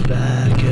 back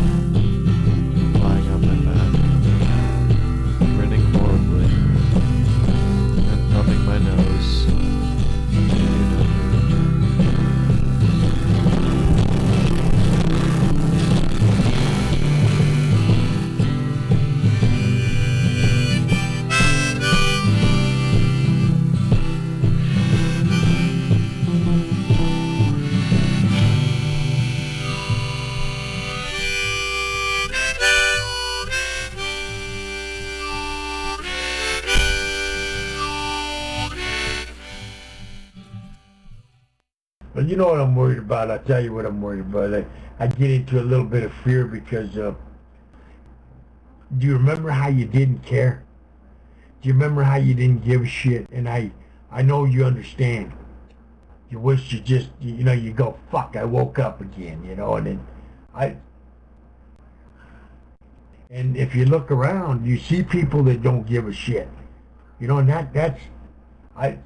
myself, But you know what I'm worried about. I'll tell you what I'm worried about. I, I get into a little bit of fear because uh, do you remember how you didn't care? Do you remember how you didn't give a shit? And I, I know you understand. You wish you just, you know, you go, fuck, I woke up again, you know, and then I, and if you look around, you see people that don't give a shit. You know, and that, that's, I,